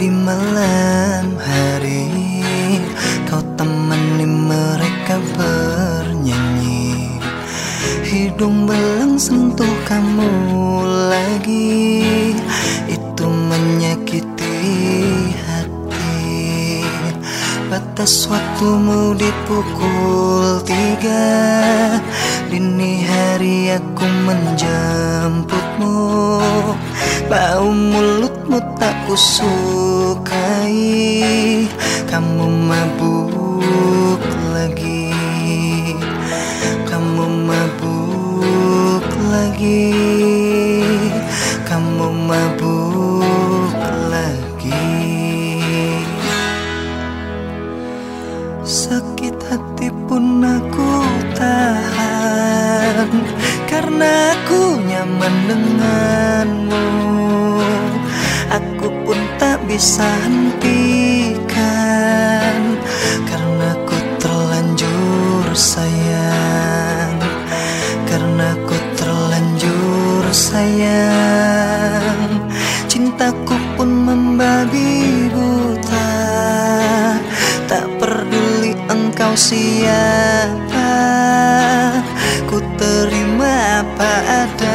di malam hari. Kau temani mereka bernyanyi. Hidung belang sentuh kamu lagi. Itu menyakiti hati. Batas waktumu dipukul tiga. Dini hari aku menjemputmu. Bau mulutmu tak kusukai. Kamu mabuk lagi. Kamu mabuk lagi. Kamu mabuk lagi. Sakit hati pun aku tahan. Karena aku nyaman denganmu bisa hentikan Karena ku terlanjur sayang. Karena ku terlanjur sayang. Cintaku pun membabi buta. Tak peduli engkau siapa. Ku terima apa adanya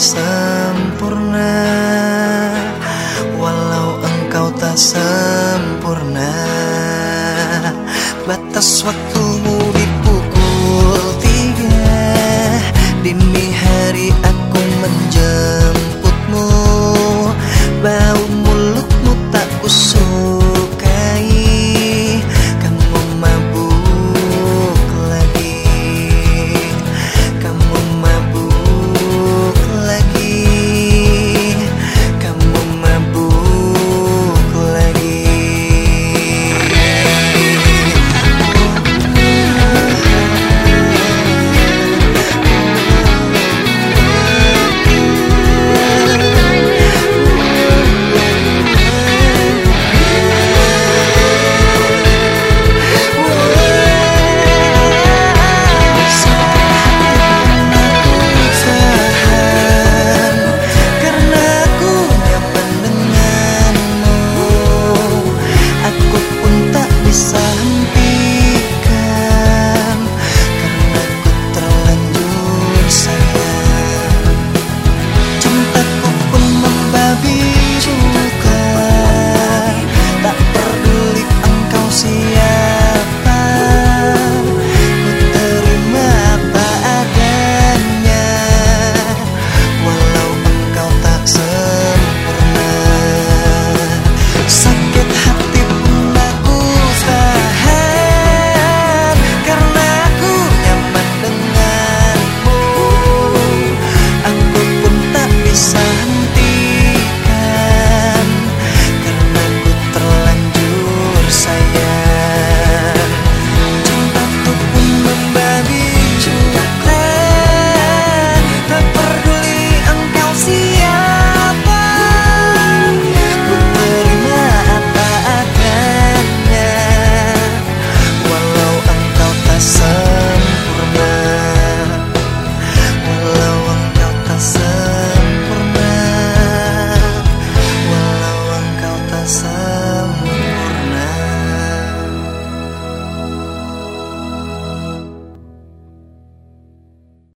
sempurna. Walau engkau tak sempurna. Batas waktu